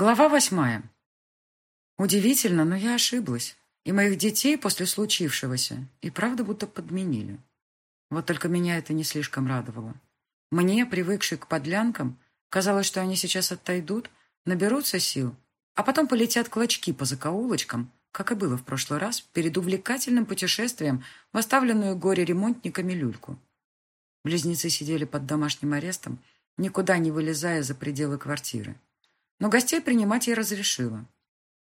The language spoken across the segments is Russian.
Глава восьмая. Удивительно, но я ошиблась. И моих детей после случившегося и правда будто подменили. Вот только меня это не слишком радовало. Мне, привыкшей к подлянкам, казалось, что они сейчас отойдут, наберутся сил, а потом полетят клочки по закоулочкам, как и было в прошлый раз, перед увлекательным путешествием в оставленную горе-ремонтниками люльку. Близнецы сидели под домашним арестом, никуда не вылезая за пределы квартиры. Но гостей принимать я разрешила.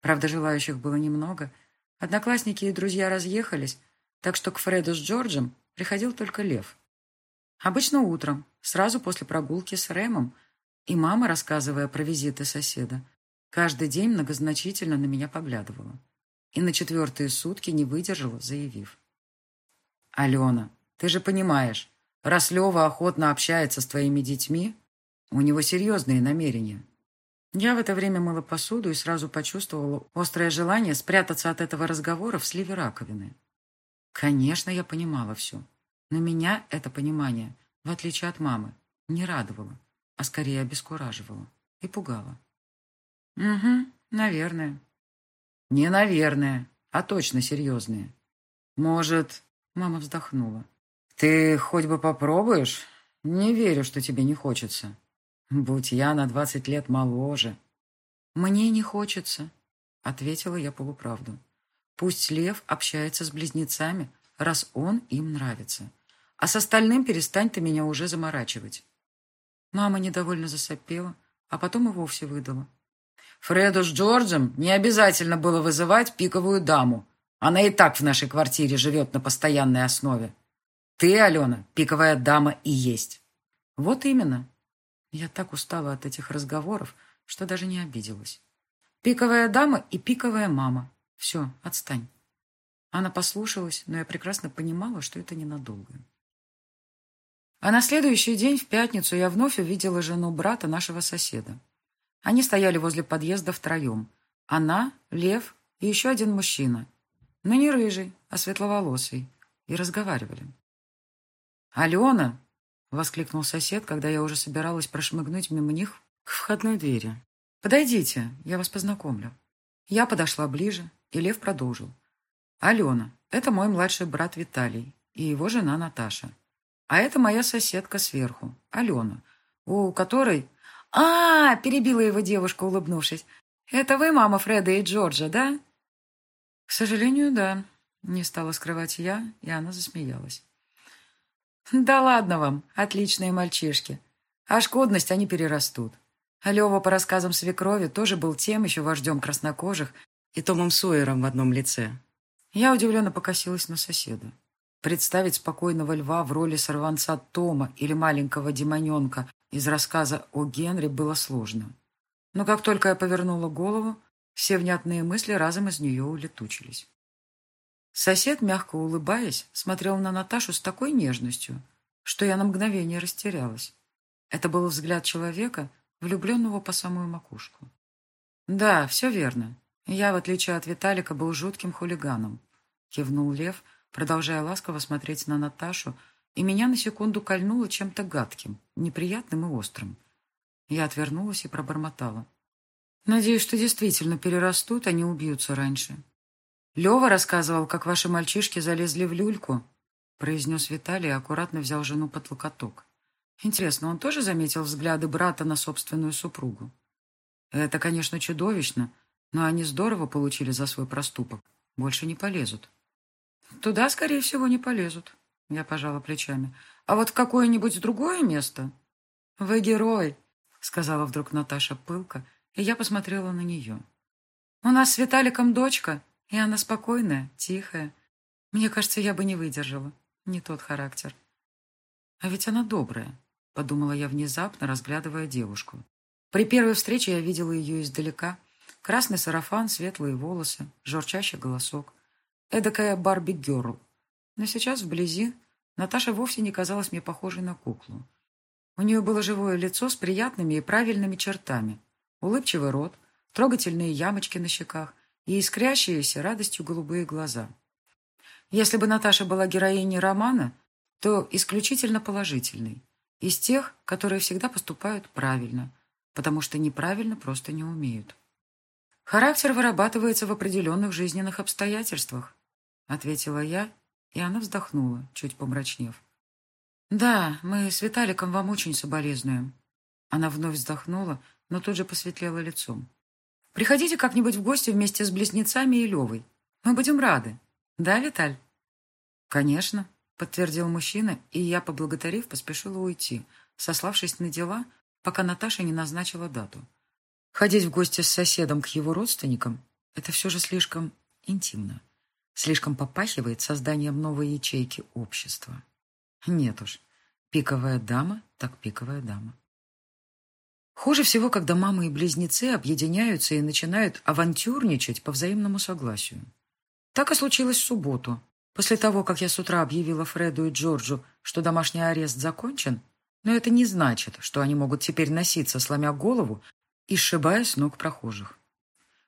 Правда, желающих было немного. Одноклассники и друзья разъехались, так что к Фреду с Джорджем приходил только Лев. Обычно утром, сразу после прогулки с Рэмом, и мама, рассказывая про визиты соседа, каждый день многозначительно на меня поглядывала. И на четвертые сутки не выдержала, заявив. «Алена, ты же понимаешь, раз Лева охотно общается с твоими детьми, у него серьезные намерения». Я в это время мыла посуду и сразу почувствовала острое желание спрятаться от этого разговора в сливе раковины. Конечно, я понимала все, но меня это понимание, в отличие от мамы, не радовало, а скорее обескураживало и пугало. «Угу, наверное». «Не наверное, а точно серьезные. Может...» — мама вздохнула. «Ты хоть бы попробуешь? Не верю, что тебе не хочется». Будь я на двадцать лет моложе. Мне не хочется, ответила я полуправду. Пусть Лев общается с близнецами, раз он им нравится. А с остальным перестань ты меня уже заморачивать. Мама недовольно засопела, а потом и вовсе выдала. Фреду с Джорджем не обязательно было вызывать пиковую даму. Она и так в нашей квартире живет на постоянной основе. Ты, Алена, пиковая дама и есть. Вот именно, я так устала от этих разговоров, что даже не обиделась. Пиковая дама и пиковая мама. Все, отстань. Она послушалась, но я прекрасно понимала, что это ненадолго. А на следующий день, в пятницу, я вновь увидела жену брата нашего соседа. Они стояли возле подъезда втроем. Она, Лев и еще один мужчина. Но не рыжий, а светловолосый. И разговаривали. «Алена!» Воскликнул сосед, когда я уже собиралась прошмыгнуть мимо них к входной двери. «Подойдите, я вас познакомлю». Я подошла ближе, и Лев продолжил. «Алена, это мой младший брат Виталий и его жена Наташа. А это моя соседка сверху, Алена, у которой...» «А, -а перебила его девушка, улыбнувшись. «Это вы мама Фреда и Джорджа, да?» «К сожалению, да», — не стала скрывать я, и она засмеялась. Да ладно вам, отличные мальчишки. А шкодность они перерастут. Лева, по рассказам свекрови, тоже был тем еще вождем краснокожих и Томом Сойером в одном лице. Я удивленно покосилась на соседа. Представить спокойного льва в роли сорванца Тома или маленького демоненка из рассказа о Генри было сложно. Но как только я повернула голову, все внятные мысли разом из нее улетучились. Сосед, мягко улыбаясь, смотрел на Наташу с такой нежностью, что я на мгновение растерялась. Это был взгляд человека, влюбленного по самую макушку. «Да, все верно. Я, в отличие от Виталика, был жутким хулиганом», — кивнул Лев, продолжая ласково смотреть на Наташу, и меня на секунду кольнуло чем-то гадким, неприятным и острым. Я отвернулась и пробормотала. «Надеюсь, что действительно перерастут, а не убьются раньше. Лева рассказывал, как ваши мальчишки залезли в люльку, произнес Виталий и аккуратно взял жену под локоток. Интересно, он тоже заметил взгляды брата на собственную супругу? Это, конечно, чудовищно, но они здорово получили за свой проступок. Больше не полезут. Туда, скорее всего, не полезут, я пожала плечами. А вот в какое-нибудь другое место? Вы герой, сказала вдруг Наташа пылко, и я посмотрела на нее. У нас с Виталиком дочка, и она спокойная, тихая. Мне кажется, я бы не выдержала. Не тот характер. А ведь она добрая, подумала я внезапно, разглядывая девушку. При первой встрече я видела ее издалека. Красный сарафан, светлые волосы, журчащий голосок. Эдакая Барби-герл. Но сейчас вблизи Наташа вовсе не казалась мне похожей на куклу. У нее было живое лицо с приятными и правильными чертами. Улыбчивый рот, трогательные ямочки на щеках и искрящиеся радостью голубые глаза. Если бы Наташа была героиней романа, то исключительно положительной, из тех, которые всегда поступают правильно, потому что неправильно просто не умеют. Характер вырабатывается в определенных жизненных обстоятельствах, ответила я, и она вздохнула, чуть помрачнев. Да, мы с Виталиком вам очень соболезнуем. Она вновь вздохнула, но тут же посветлела лицом. Приходите как-нибудь в гости вместе с близнецами и Левой. Мы будем рады. Да, Виталь? Конечно, подтвердил мужчина, и я, поблагодарив, поспешила уйти, сославшись на дела, пока Наташа не назначила дату. Ходить в гости с соседом к его родственникам – это все же слишком интимно. Слишком попахивает созданием новой ячейки общества. Нет уж, пиковая дама так пиковая дама. Хуже всего, когда мамы и близнецы объединяются и начинают авантюрничать по взаимному согласию. Так и случилось в субботу. После того, как я с утра объявила Фреду и Джорджу, что домашний арест закончен, но это не значит, что они могут теперь носиться, сломя голову и сшибая с ног прохожих.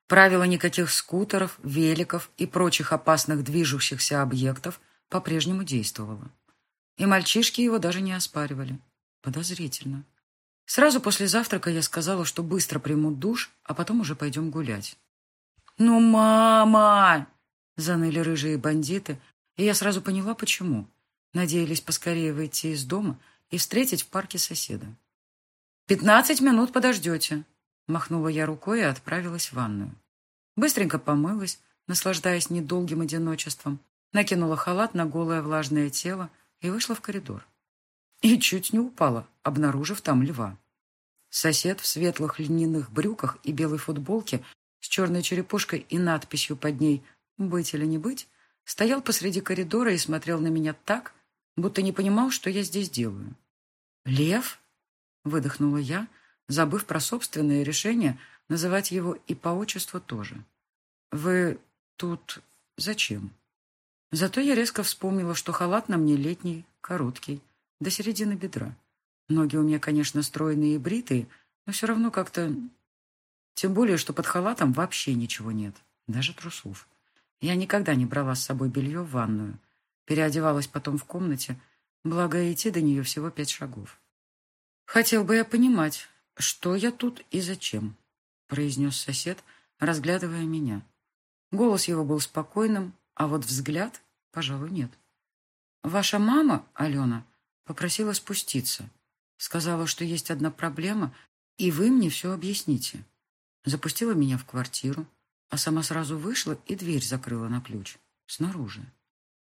Правило никаких скутеров, великов и прочих опасных движущихся объектов по-прежнему действовало. И мальчишки его даже не оспаривали. Подозрительно. Сразу после завтрака я сказала, что быстро приму душ, а потом уже пойдем гулять. «Ну, мама!» — заныли рыжие бандиты, и я сразу поняла, почему. Надеялись поскорее выйти из дома и встретить в парке соседа. «Пятнадцать минут подождете», — махнула я рукой и отправилась в ванную. Быстренько помылась, наслаждаясь недолгим одиночеством, накинула халат на голое влажное тело и вышла в коридор. И чуть не упала, обнаружив там льва. Сосед в светлых льняных брюках и белой футболке с черной черепушкой и надписью под ней «Быть или не быть» стоял посреди коридора и смотрел на меня так, будто не понимал, что я здесь делаю. «Лев?» — выдохнула я, забыв про собственное решение называть его и по отчеству тоже. «Вы тут зачем?» Зато я резко вспомнила, что халат на мне летний, короткий, до середины бедра. Ноги у меня, конечно, стройные и бритые, но все равно как-то... Тем более, что под халатом вообще ничего нет, даже трусов. Я никогда не брала с собой белье в ванную. Переодевалась потом в комнате, благо идти до нее всего пять шагов. «Хотел бы я понимать, что я тут и зачем», произнес сосед, разглядывая меня. Голос его был спокойным, а вот взгляд, пожалуй, нет. «Ваша мама, Алена, попросила спуститься. Сказала, что есть одна проблема, и вы мне все объясните. Запустила меня в квартиру, а сама сразу вышла и дверь закрыла на ключ. Снаружи.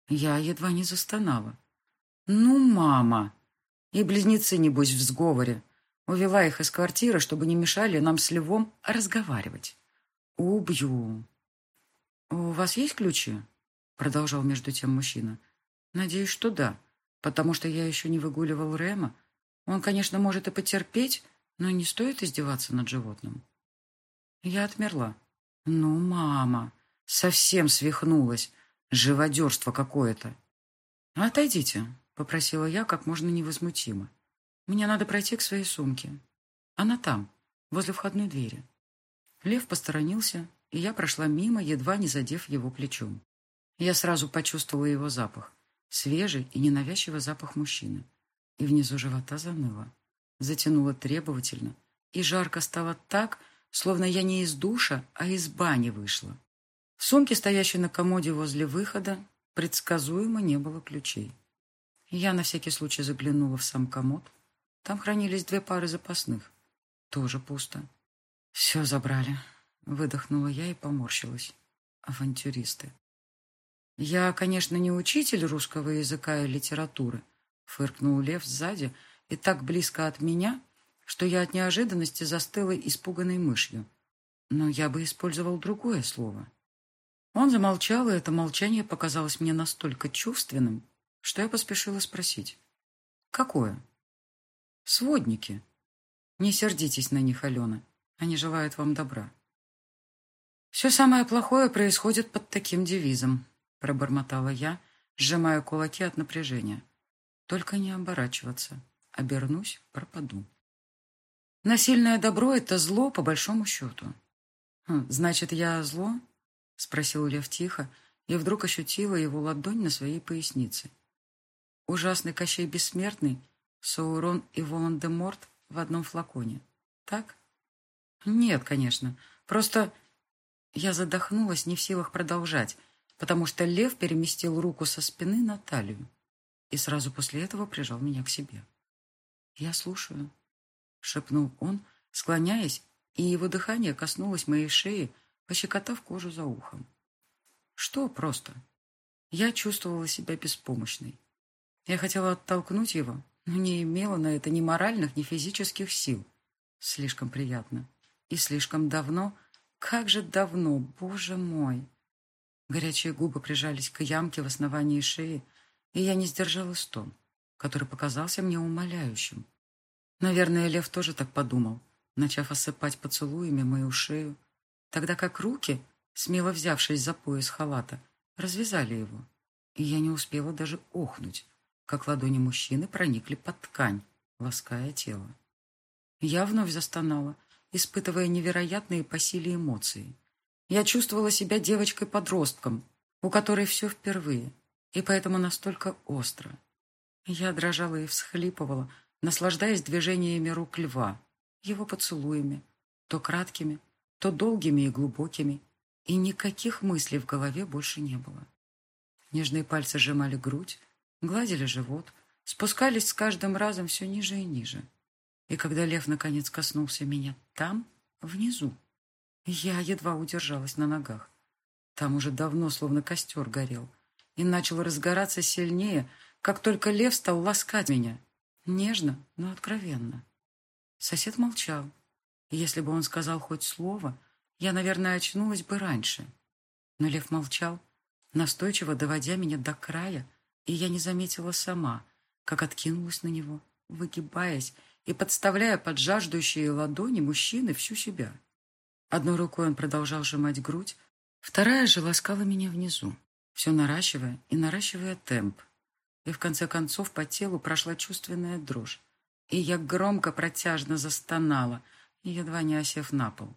Я едва не застонала. «Ну, мама!» И близнецы, небось, в сговоре. Увела их из квартиры, чтобы не мешали нам с Львом разговаривать. «Убью!» «У вас есть ключи?» Продолжал между тем мужчина. «Надеюсь, что да, потому что я еще не выгуливал Рема, он, конечно, может и потерпеть, но не стоит издеваться над животным. Я отмерла. Ну, мама, совсем свихнулась. Живодерство какое-то. Отойдите, попросила я как можно невозмутимо. Мне надо пройти к своей сумке. Она там, возле входной двери. Лев посторонился, и я прошла мимо, едва не задев его плечом. Я сразу почувствовала его запах. Свежий и ненавязчивый запах мужчины и внизу живота заныло. Затянуло требовательно, и жарко стало так, словно я не из душа, а из бани вышла. В сумке, стоящей на комоде возле выхода, предсказуемо не было ключей. Я на всякий случай заглянула в сам комод. Там хранились две пары запасных. Тоже пусто. Все забрали. Выдохнула я и поморщилась. Авантюристы. Я, конечно, не учитель русского языка и литературы, Фыркнул лев сзади и так близко от меня, что я от неожиданности застыла испуганной мышью. Но я бы использовал другое слово. Он замолчал, и это молчание показалось мне настолько чувственным, что я поспешила спросить. «Какое?» «Сводники. Не сердитесь на них, Алена. Они желают вам добра». «Все самое плохое происходит под таким девизом», пробормотала я, сжимая кулаки от напряжения. Только не оборачиваться. Обернусь, пропаду. Насильное добро — это зло, по большому счету. Хм, «Значит, я зло?» — спросил Лев тихо, и вдруг ощутила его ладонь на своей пояснице. Ужасный Кощей Бессмертный, Саурон и Волан-де-Морт в одном флаконе. так? Нет, конечно. Просто я задохнулась, не в силах продолжать, потому что лев переместил руку со спины на талию и сразу после этого прижал меня к себе. «Я слушаю», — шепнул он, склоняясь, и его дыхание коснулось моей шеи, пощекотав кожу за ухом. «Что просто?» Я чувствовала себя беспомощной. Я хотела оттолкнуть его, но не имела на это ни моральных, ни физических сил. Слишком приятно. И слишком давно. Как же давно, боже мой! Горячие губы прижались к ямке в основании шеи, и я не сдержала стон, который показался мне умоляющим. Наверное, Лев тоже так подумал, начав осыпать поцелуями мою шею, тогда как руки, смело взявшись за пояс халата, развязали его, и я не успела даже охнуть, как ладони мужчины проникли под ткань, лаская тело. Я вновь застонала, испытывая невероятные по силе эмоции. Я чувствовала себя девочкой-подростком, у которой все впервые, и поэтому настолько остро. Я дрожала и всхлипывала, наслаждаясь движениями рук льва, его поцелуями, то краткими, то долгими и глубокими, и никаких мыслей в голове больше не было. Нежные пальцы сжимали грудь, гладили живот, спускались с каждым разом все ниже и ниже. И когда лев наконец коснулся меня там, внизу, я едва удержалась на ногах. Там уже давно словно костер горел и начал разгораться сильнее, как только лев стал ласкать меня. Нежно, но откровенно. Сосед молчал. Если бы он сказал хоть слово, я, наверное, очнулась бы раньше. Но лев молчал, настойчиво доводя меня до края, и я не заметила сама, как откинулась на него, выгибаясь и подставляя под жаждущие ладони мужчины всю себя. Одной рукой он продолжал сжимать грудь, вторая же ласкала меня внизу, все наращивая и наращивая темп. И в конце концов по телу прошла чувственная дрожь, и я громко протяжно застонала, едва не осев на пол.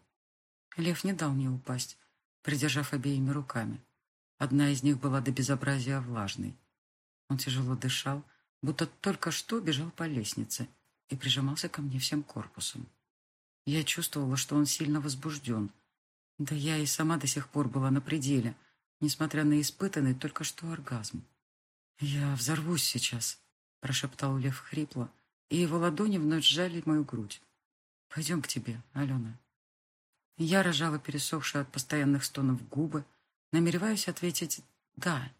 Лев не дал мне упасть, придержав обеими руками. Одна из них была до безобразия влажной. Он тяжело дышал, будто только что бежал по лестнице и прижимался ко мне всем корпусом. Я чувствовала, что он сильно возбужден. Да я и сама до сих пор была на пределе, несмотря на испытанный только что оргазм. «Я взорвусь сейчас», — прошептал Лев хрипло, и его ладони вновь сжали мою грудь. «Пойдем к тебе, Алена». Я рожала пересохшие от постоянных стонов губы, намереваясь ответить «да»,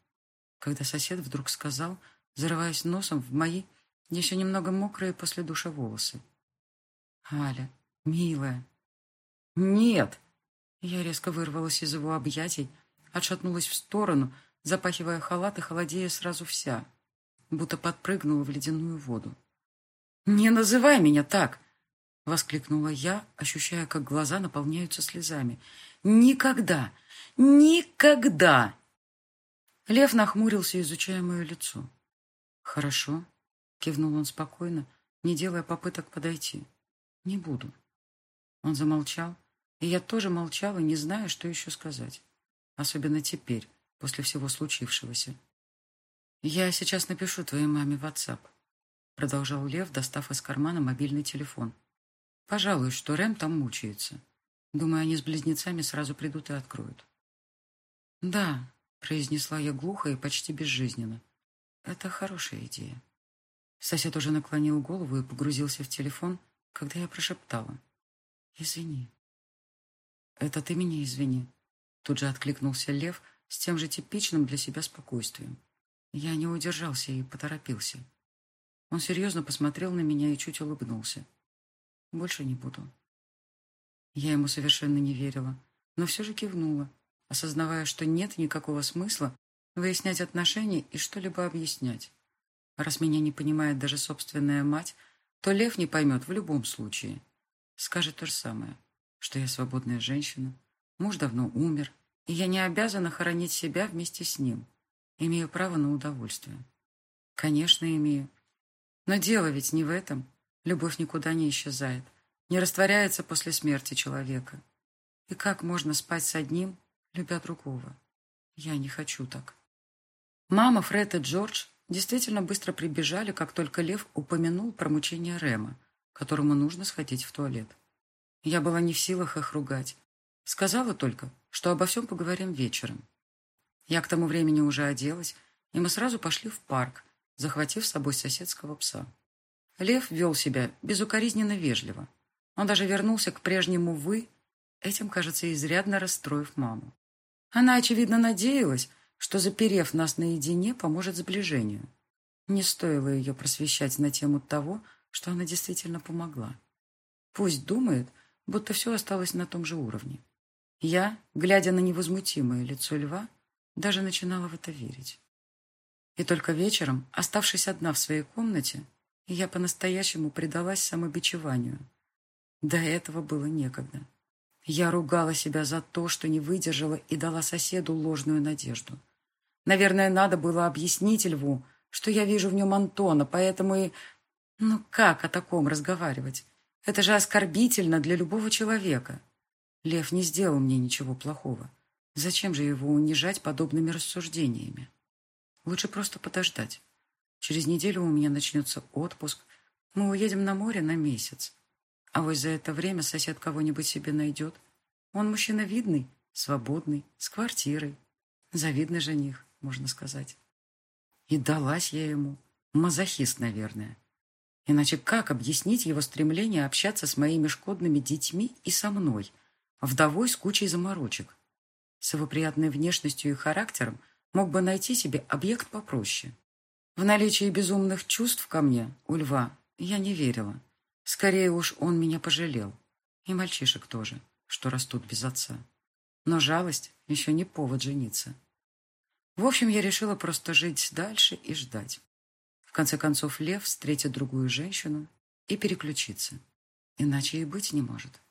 когда сосед вдруг сказал, зарываясь носом в мои еще немного мокрые после душа волосы. «Аля, милая». «Нет!» Я резко вырвалась из его объятий, отшатнулась в сторону, запахивая халат и холодея сразу вся, будто подпрыгнула в ледяную воду. «Не называй меня так!» Воскликнула я, ощущая, как глаза наполняются слезами. «Никогда! Никогда!» Лев нахмурился, изучая мое лицо. «Хорошо», — кивнул он спокойно, не делая попыток подойти. «Не буду». Он замолчал, и я тоже молчала, не зная, что еще сказать. Особенно теперь, после всего случившегося. «Я сейчас напишу твоей маме в WhatsApp», — продолжал Лев, достав из кармана мобильный телефон. Пожалуй, что Рэм там мучается. Думаю, они с близнецами сразу придут и откроют. «Да», — произнесла я глухо и почти безжизненно. «Это хорошая идея». Сосед уже наклонил голову и погрузился в телефон, когда я прошептала. «Извини». «Это ты меня извини», — тут же откликнулся Лев с тем же типичным для себя спокойствием. Я не удержался и поторопился. Он серьезно посмотрел на меня и чуть улыбнулся. Больше не буду. Я ему совершенно не верила, но все же кивнула, осознавая, что нет никакого смысла выяснять отношения и что-либо объяснять. Раз меня не понимает даже собственная мать, то Лев не поймет в любом случае. Скажет то же самое, что я свободная женщина, муж давно умер, и я не обязана хоронить себя вместе с ним. Имею право на удовольствие. Конечно, имею. Но дело ведь не в этом. Любовь никуда не исчезает, не растворяется после смерти человека. И как можно спать с одним, любя другого? Я не хочу так. Мама, Фред и Джордж действительно быстро прибежали, как только Лев упомянул про мучение Рема, которому нужно сходить в туалет. Я была не в силах их ругать. Сказала только, что обо всем поговорим вечером. Я к тому времени уже оделась, и мы сразу пошли в парк, захватив с собой соседского пса. Лев вел себя безукоризненно вежливо. Он даже вернулся к прежнему «вы», этим, кажется, изрядно расстроив маму. Она, очевидно, надеялась, что, заперев нас наедине, поможет сближению. Не стоило ее просвещать на тему того, что она действительно помогла. Пусть думает, будто все осталось на том же уровне. Я, глядя на невозмутимое лицо льва, даже начинала в это верить. И только вечером, оставшись одна в своей комнате, я по-настоящему предалась самобичеванию. До этого было некогда. Я ругала себя за то, что не выдержала и дала соседу ложную надежду. Наверное, надо было объяснить льву, что я вижу в нем Антона, поэтому и... Ну как о таком разговаривать? Это же оскорбительно для любого человека. Лев не сделал мне ничего плохого. Зачем же его унижать подобными рассуждениями? Лучше просто подождать. Через неделю у меня начнется отпуск. Мы уедем на море на месяц. А вот за это время сосед кого-нибудь себе найдет. Он мужчина видный, свободный, с квартирой. Завидный жених, можно сказать. И далась я ему. Мазохист, наверное. Иначе как объяснить его стремление общаться с моими шкодными детьми и со мной, вдовой с кучей заморочек? С его приятной внешностью и характером мог бы найти себе объект попроще. В наличии безумных чувств ко мне, у льва, я не верила. Скорее уж он меня пожалел. И мальчишек тоже, что растут без отца. Но жалость еще не повод жениться. В общем, я решила просто жить дальше и ждать. Конце концов, Лев встретит другую женщину и переключится. Иначе и быть не может.